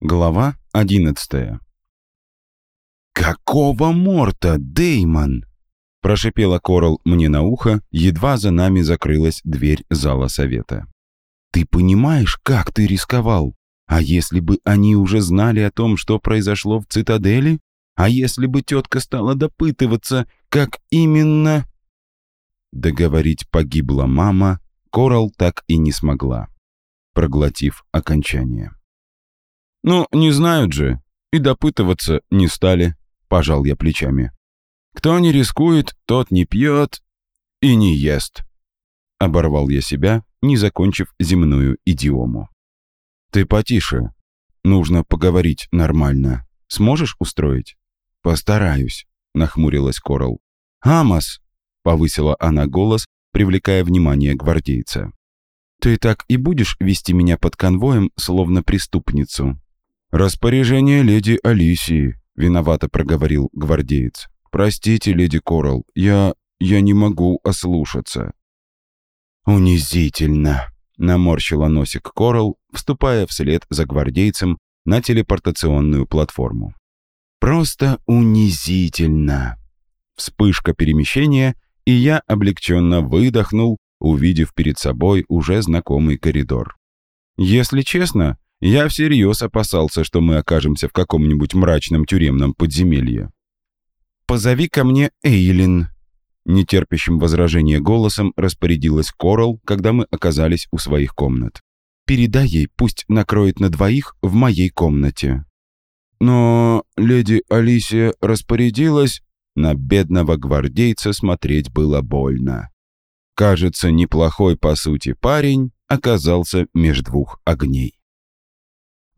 Глава одиннадцатая. «Какого морта, Деймон?» Прошипела Корал мне на ухо, едва за нами закрылась дверь зала совета. «Ты понимаешь, как ты рисковал? А если бы они уже знали о том, что произошло в цитадели? А если бы тетка стала допытываться, как именно...» Договорить погибла мама, Корал так и не смогла, проглотив окончание. «Ну, не знают же. И допытываться не стали», — пожал я плечами. «Кто не рискует, тот не пьет и не ест». Оборвал я себя, не закончив земную идиому. «Ты потише. Нужно поговорить нормально. Сможешь устроить?» «Постараюсь», — нахмурилась Корал. «Амос!» — повысила она голос, привлекая внимание гвардейца. «Ты так и будешь вести меня под конвоем, словно преступницу?» «Распоряжение леди Алисии», — виновато проговорил гвардеец. «Простите, леди Корал, я... я не могу ослушаться». «Унизительно», — наморщила носик Корал, вступая вслед за гвардейцем на телепортационную платформу. «Просто унизительно». Вспышка перемещения, и я облегченно выдохнул, увидев перед собой уже знакомый коридор. Если честно, я всерьез опасался, что мы окажемся в каком-нибудь мрачном тюремном подземелье. «Позови ко мне Эйлин», — нетерпящим возражения голосом распорядилась Корал, когда мы оказались у своих комнат. «Передай ей, пусть накроет на двоих в моей комнате». Но леди Алисия распорядилась, на бедного гвардейца смотреть было больно. Кажется, неплохой по сути парень оказался меж двух огней.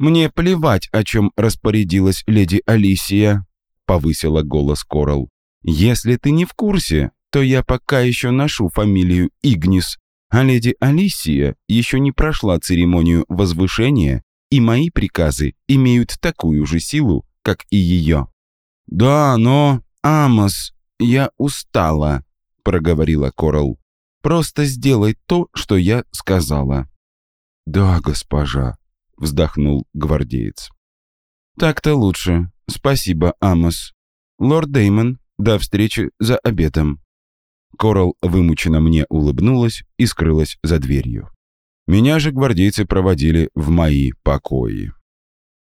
«Мне плевать, о чем распорядилась леди Алисия», — повысила голос Корал. «Если ты не в курсе, то я пока еще ношу фамилию Игнис, а леди Алисия еще не прошла церемонию возвышения, и мои приказы имеют такую же силу, как и ее». «Да, но...» «Амос, я устала», — проговорила Корал. «Просто сделай то, что я сказала». «Да, госпожа», вздохнул гвардеец. «Так-то лучше. Спасибо, Амос. Лорд Деймон, до встречи за обедом». Корал вымученно мне улыбнулась и скрылась за дверью. Меня же гвардейцы проводили в мои покои.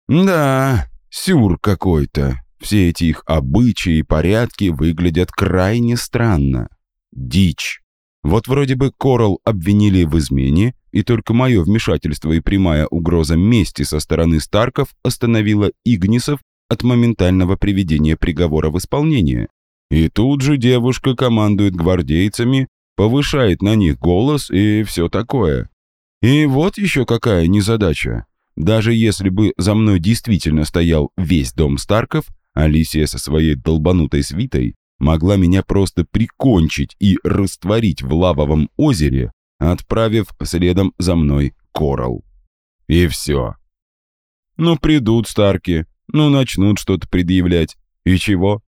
«Да, сюр какой-то. Все эти их обычаи и порядки выглядят крайне странно. Дичь. Вот вроде бы Корал обвинили в измене, и только мое вмешательство и прямая угроза мести со стороны Старков остановила Игнисов от моментального приведения приговора в исполнение. И тут же девушка командует гвардейцами, повышает на них голос и все такое. И вот еще какая незадача. Даже если бы за мной действительно стоял весь дом Старков, Алисия со своей долбанутой свитой могла меня просто прикончить и растворить в лавовом озере, отправив следом за мной Корал. И все. Ну, придут Старки, ну, начнут что-то предъявлять. И чего?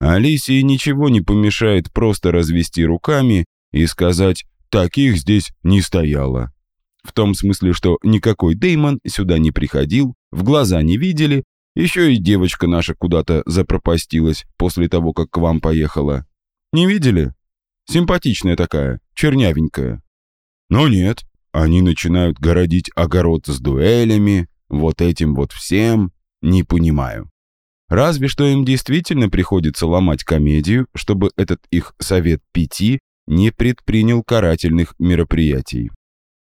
Алисии ничего не помешает просто развести руками и сказать «таких здесь не стояло». В том смысле, что никакой Деймон сюда не приходил, в глаза не видели, еще и девочка наша куда-то запропастилась после того, как к вам поехала. Не видели? Симпатичная такая, чернявенькая. Но нет, они начинают городить огород с дуэлями, вот этим вот всем, не понимаю. Разве что им действительно приходится ломать комедию, чтобы этот их совет пяти не предпринял карательных мероприятий.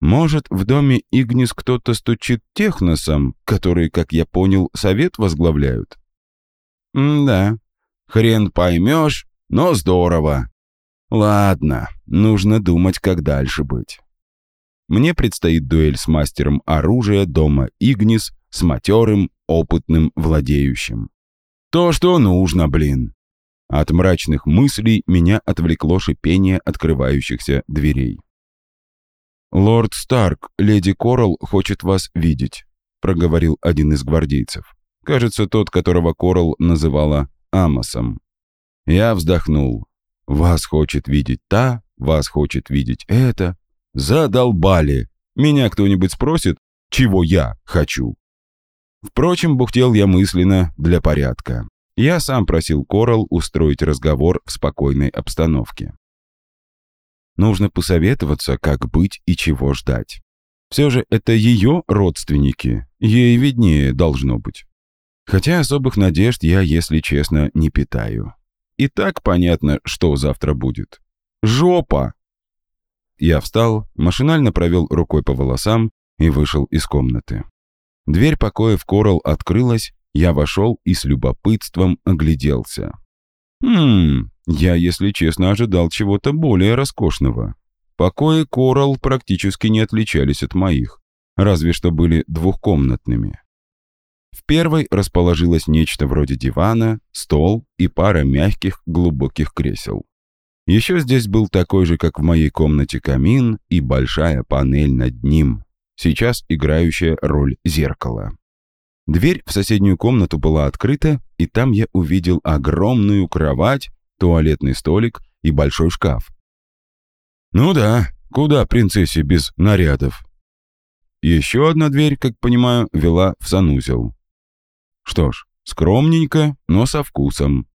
Может, в доме Игнис кто-то стучит техносом, которые, как я понял, совет возглавляют? М да, хрен поймешь, но здорово. Ладно, нужно думать, как дальше быть. Мне предстоит дуэль с мастером оружия дома Игнис, с матерым, опытным владеющим. То, что нужно, блин. От мрачных мыслей меня отвлекло шипение открывающихся дверей. «Лорд Старк, леди Корал хочет вас видеть», — проговорил один из гвардейцев. Кажется, тот, которого Корал называла Амосом. Я вздохнул. Вас хочет видеть та, вас хочет видеть это. Задолбали. Меня кто-нибудь спросит, чего я хочу? Впрочем, бухтел я мысленно для порядка. Я сам просил Корал устроить разговор в спокойной обстановке. Нужно посоветоваться, как быть и чего ждать. Все же это ее родственники, ей виднее должно быть. Хотя особых надежд я, если честно, не питаю. И так понятно, что завтра будет. Жопа! Я встал, машинально провел рукой по волосам и вышел из комнаты. Дверь покоя в Корал открылась, я вошел и с любопытством огляделся. Хм, я, если честно, ожидал чего-то более роскошного. Покои Корал практически не отличались от моих, разве что были двухкомнатными. В первой расположилось нечто вроде дивана, стол и пара мягких глубоких кресел. Еще здесь был такой же, как в моей комнате, камин и большая панель над ним, сейчас играющая роль зеркала. Дверь в соседнюю комнату была открыта, и там я увидел огромную кровать, туалетный столик и большой шкаф. Ну да, куда принцессе без нарядов? Еще одна дверь, как понимаю, вела в санузел. Что ж, скромненько, но со вкусом.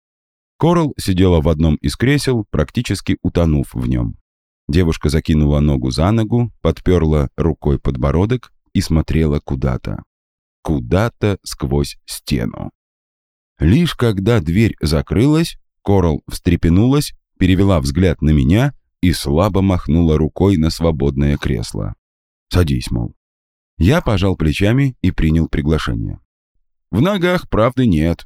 Корал сидела в одном из кресел, практически утонув в нем. Девушка закинула ногу за ногу, подперла рукой подбородок и смотрела куда-то. Куда-то сквозь стену. Лишь когда дверь закрылась, Корал встрепенулась, перевела взгляд на меня и слабо махнула рукой на свободное кресло. «Садись, мол». Я пожал плечами и принял приглашение. В ногах правды нет.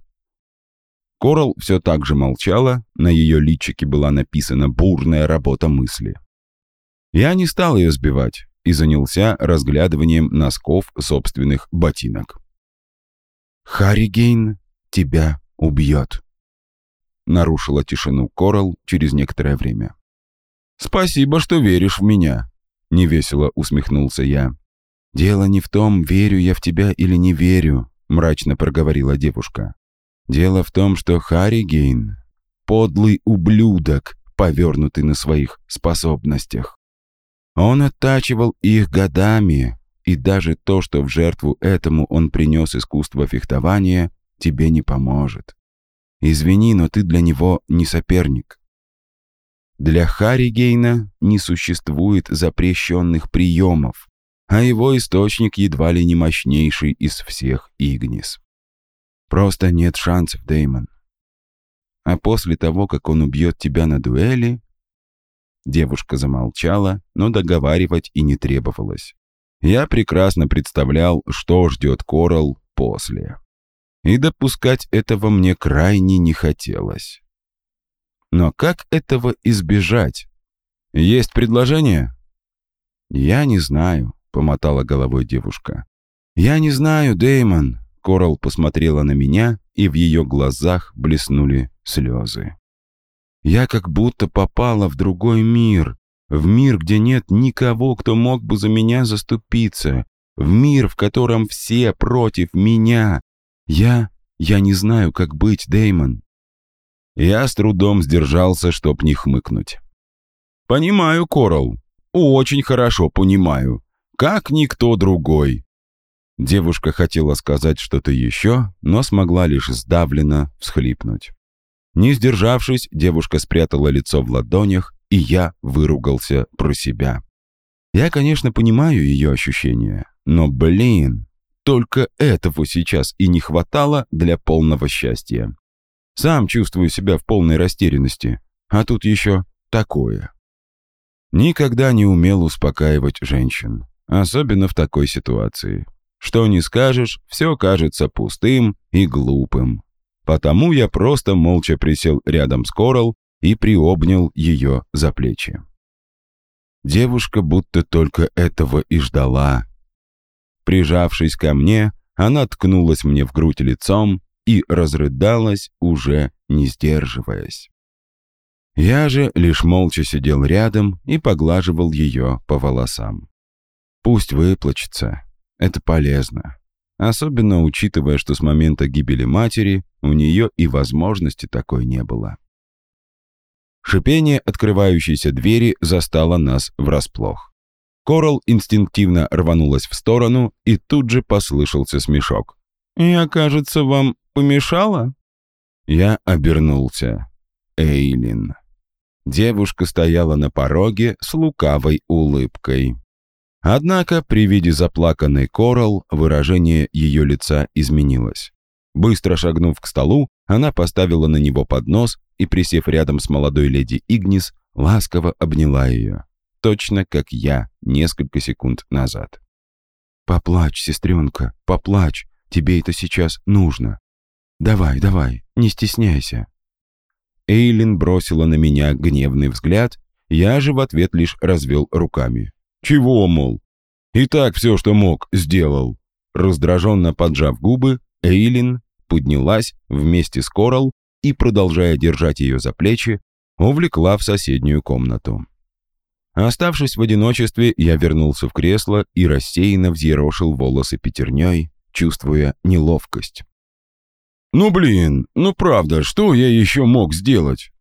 Корал все так же молчала, на ее личике была написана бурная работа мысли. Я не стал ее сбивать и занялся разглядыванием носков собственных ботинок. «Харригейн тебя убьет», — нарушила тишину Корал через некоторое время. «Спасибо, что веришь в меня», — невесело усмехнулся я. «Дело не в том, верю я в тебя или не верю», — мрачно проговорила девушка. «Дело в том, что Харригейн — подлый ублюдок, повернутый на своих способностях. Он оттачивал их годами, и даже то, что в жертву этому он принес искусство фехтования, тебе не поможет. Извини, но ты для него не соперник. Для Харригейна не существует запрещенных приемов, а его источник едва ли не мощнейший из всех Игнис. Просто нет шансов, Деймон. А после того, как он убьет тебя на дуэли, Девушка замолчала, но договаривать и не требовалось. Я прекрасно представлял, что ждет Корал после. И допускать этого мне крайне не хотелось. Но как этого избежать? Есть предложение? Я не знаю, помотала головой девушка. Я не знаю, Деймон. Корал посмотрела на меня, и в ее глазах блеснули слезы. Я как будто попала в другой мир, в мир, где нет никого, кто мог бы за меня заступиться, в мир, в котором все против меня. Я... я не знаю, как быть, Деймон. Я с трудом сдержался, чтоб не хмыкнуть. «Понимаю, Корал. Очень хорошо понимаю. Как никто другой». Девушка хотела сказать что-то еще, но смогла лишь сдавленно всхлипнуть. Не сдержавшись, девушка спрятала лицо в ладонях, и я выругался про себя. Я, конечно, понимаю ее ощущения, но, блин, только этого сейчас и не хватало для полного счастья. Сам чувствую себя в полной растерянности, а тут еще такое. Никогда не умел успокаивать женщин, особенно в такой ситуации. Что не скажешь, все кажется пустым и глупым. Потому я просто молча присел рядом с Корал и приобнял ее за плечи. Девушка будто только этого и ждала. Прижавшись ко мне, она ткнулась мне в грудь лицом и разрыдалась, уже не сдерживаясь. Я же лишь молча сидел рядом и поглаживал ее по волосам. Пусть выплачется, это полезно. Особенно учитывая, что с момента гибели матери у нее и возможности такой не было. Шипение открывающейся двери застало нас врасплох. Корал инстинктивно рванулась в сторону, и тут же послышался смешок. Я, кажется, вам помешала?» Я обернулся. Эйлин. Девушка стояла на пороге с лукавой улыбкой. Однако при виде заплаканной Корал выражение ее лица изменилось. Быстро шагнув к столу, она поставила на него поднос и, присев рядом с молодой леди Игнис, ласково обняла ее. Точно как я несколько секунд назад. «Поплачь, сестренка, поплачь, тебе это сейчас нужно. Давай, давай, не стесняйся». Эйлин бросила на меня гневный взгляд, я же в ответ лишь развел руками. «Чего, мол? И так все, что мог, сделал». Раздраженно поджав губы, Эйлин поднялась вместе с Корал и, продолжая держать ее за плечи, увлекла в соседнюю комнату. Оставшись в одиночестве, я вернулся в кресло и рассеянно взъерошил волосы пятерней, чувствуя неловкость. «Ну блин, ну правда, что я еще мог сделать?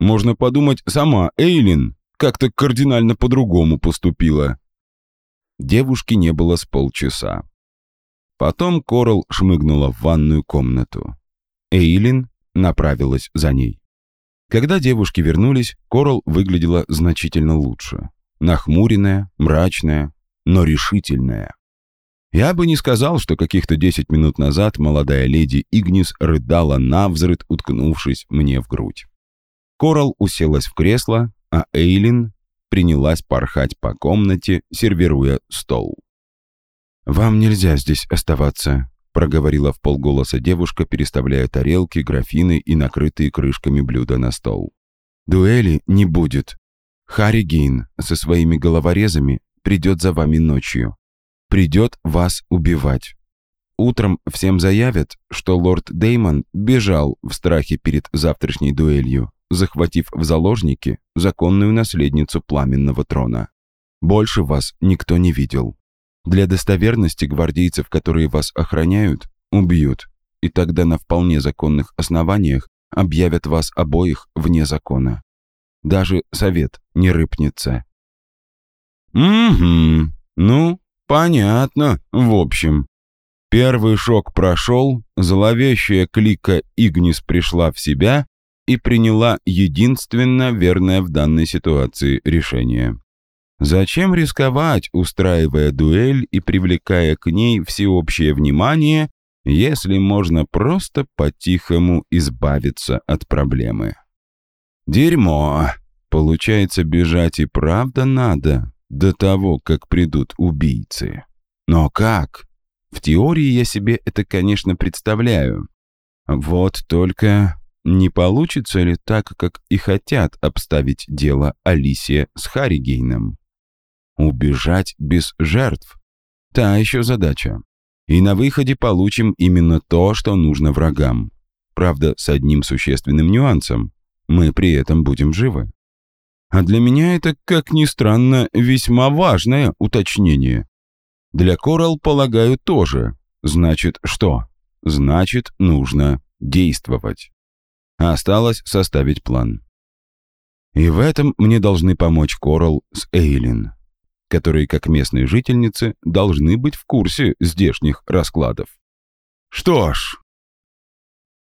Можно подумать, сама Эйлин как-то кардинально по-другому поступила». Девушки не было с полчаса. Потом Корал шмыгнула в ванную комнату. Эйлин направилась за ней. Когда девушки вернулись, Корал выглядела значительно лучше. Нахмуренная, мрачная, но решительная. Я бы не сказал, что каких-то 10 минут назад молодая леди Игнис рыдала навзрыд, уткнувшись мне в грудь. Корал уселась в кресло, а Эйлин принялась порхать по комнате, сервируя стол. «Вам нельзя здесь оставаться», проговорила в полголоса девушка, переставляя тарелки, графины и накрытые крышками блюда на стол. «Дуэли не будет. Харри Гейн со своими головорезами придет за вами ночью. Придет вас убивать. Утром всем заявят, что лорд Деймон бежал в страхе перед завтрашней дуэлью, захватив в заложники законную наследницу пламенного трона. Больше вас никто не видел. Для достоверности гвардейцев, которые вас охраняют, убьют, и тогда на вполне законных основаниях объявят вас обоих вне закона. Даже совет не рыпнется. «Угу, ну, понятно, в общем». Первый шок прошел, зловещая клика Игнис пришла в себя и приняла единственно верное в данной ситуации решение. Зачем рисковать, устраивая дуэль и привлекая к ней всеобщее внимание, если можно просто по-тихому избавиться от проблемы? Дерьмо. Получается, бежать и правда надо до того, как придут убийцы. Но как? В теории я себе это, конечно, представляю. Вот только не получится ли так, как и хотят обставить дело Алисия с Харригейном? Убежать без жертв. Та еще задача. И на выходе получим именно то, что нужно врагам. Правда, с одним существенным нюансом. Мы при этом будем живы. А для меня это, как ни странно, весьма важное уточнение. Для Корал, полагаю, тоже. Значит, что? Значит, нужно действовать. Осталось составить план. И в этом мне должны помочь Корал с Эйлин которые, как местные жительницы, должны быть в курсе здешних раскладов. Что ж...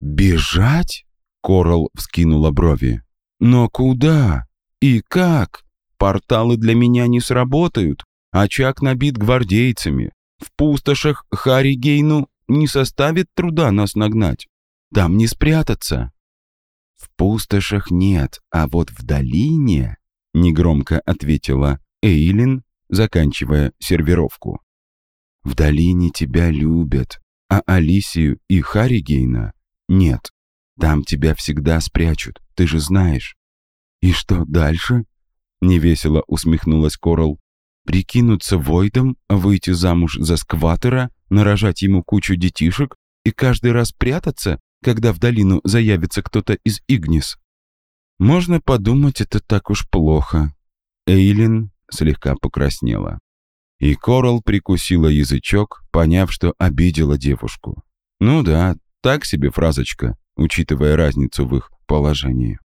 «Бежать?» — Корал вскинула брови. «Но куда? И как? Порталы для меня не сработают. Очаг набит гвардейцами. В пустошах Харри Гейну не составит труда нас нагнать. Там не спрятаться». «В пустошах нет, а вот в долине...» — негромко ответила Эйлин, заканчивая сервировку. «В долине тебя любят, а Алисию и Харригейна нет. Там тебя всегда спрячут, ты же знаешь». «И что дальше?» — невесело усмехнулась Корал. «Прикинуться Войдом, выйти замуж за скватера, нарожать ему кучу детишек и каждый раз прятаться, когда в долину заявится кто-то из Игнис?» «Можно подумать, это так уж плохо». Эйлин слегка покраснела. И Корал прикусила язычок, поняв, что обидела девушку. Ну да, так себе фразочка, учитывая разницу в их положении.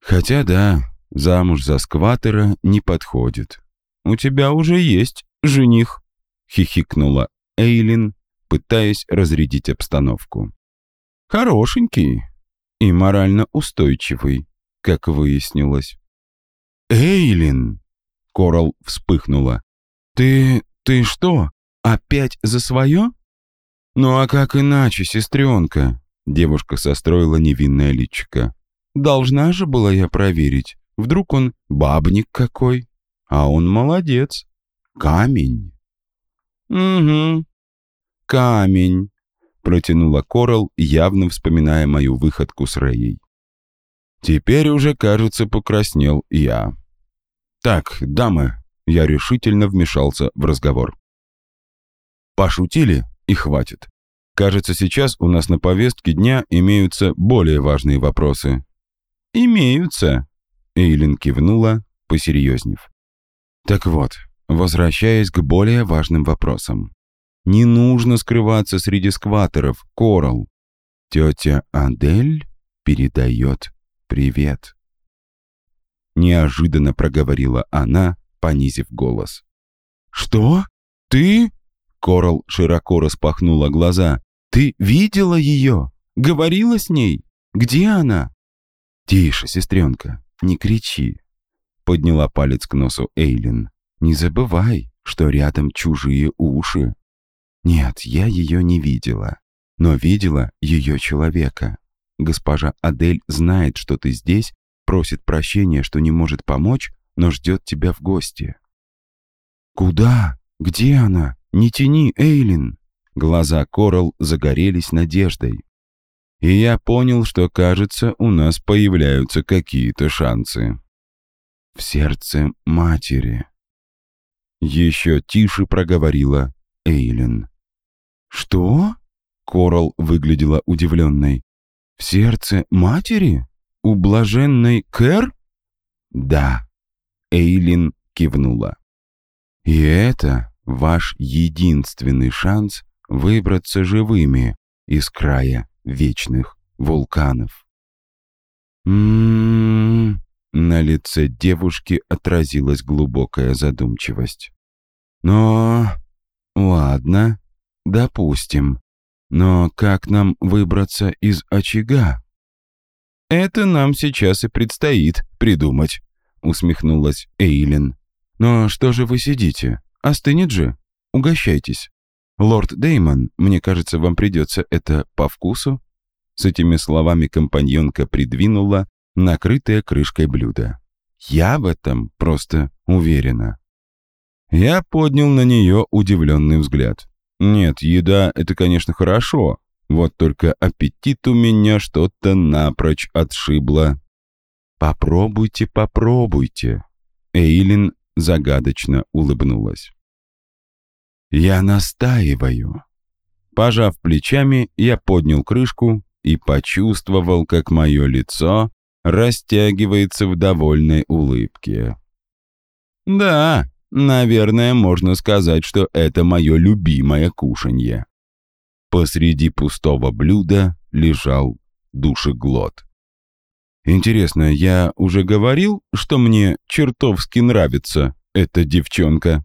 Хотя да, замуж за скватера не подходит. У тебя уже есть жених, хихикнула Эйлин, пытаясь разрядить обстановку. Хорошенький и морально устойчивый, как выяснилось. «Эйлин!» — Корал вспыхнула. «Ты... ты что, опять за свое?» «Ну а как иначе, сестренка?» Девушка состроила невинное личико. «Должна же была я проверить. Вдруг он бабник какой? А он молодец. Камень». «Угу. Камень», — протянула Корал, явно вспоминая мою выходку с Рэей. Теперь уже, кажется, покраснел я. «Так, дамы», — я решительно вмешался в разговор. «Пошутили, и хватит. Кажется, сейчас у нас на повестке дня имеются более важные вопросы». «Имеются», — Эйлин кивнула, посерьезнев. «Так вот, возвращаясь к более важным вопросам. Не нужно скрываться среди скваторов, Корал. Тетя Адель передает привет. Неожиданно проговорила она, понизив голос. «Что? Ты?» Корал широко распахнула глаза. «Ты видела ее? Говорила с ней? Где она?» «Тише, сестренка, не кричи», — подняла палец к носу Эйлин. «Не забывай, что рядом чужие уши». «Нет, я ее не видела, но видела ее человека. Госпожа Адель знает, что ты здесь, просит прощения, что не может помочь, но ждет тебя в гости». «Куда? Где она?» «Не тяни, Эйлин!» Глаза Корал загорелись надеждой. И я понял, что, кажется, у нас появляются какие-то шансы. В сердце матери. Еще тише проговорила Эйлин. «Что?» Корал выглядела удивленной. «В сердце матери? У блаженной Кэр?» «Да», — Эйлин кивнула. «И это ваш единственный шанс выбраться живыми из края вечных вулканов. М-м-м, на лице девушки отразилась глубокая задумчивость. Но... ладно, допустим. Но как нам выбраться из очага? Это нам сейчас и предстоит придумать, усмехнулась Эйлин. Но что же вы сидите? Остынет же. Угощайтесь. Лорд Деймон, мне кажется, вам придется это по вкусу». С этими словами компаньонка придвинула накрытое крышкой блюдо. «Я в этом просто уверена». Я поднял на нее удивленный взгляд. «Нет, еда — это, конечно, хорошо, вот только аппетит у меня что-то напрочь отшибло». «Попробуйте, попробуйте». Эйлин загадочно улыбнулась. «Я настаиваю». Пожав плечами, я поднял крышку и почувствовал, как мое лицо растягивается в довольной улыбке. «Да, наверное, можно сказать, что это мое любимое кушанье». Посреди пустого блюда лежал душеглот. Интересно, я уже говорил, что мне чертовски нравится эта девчонка?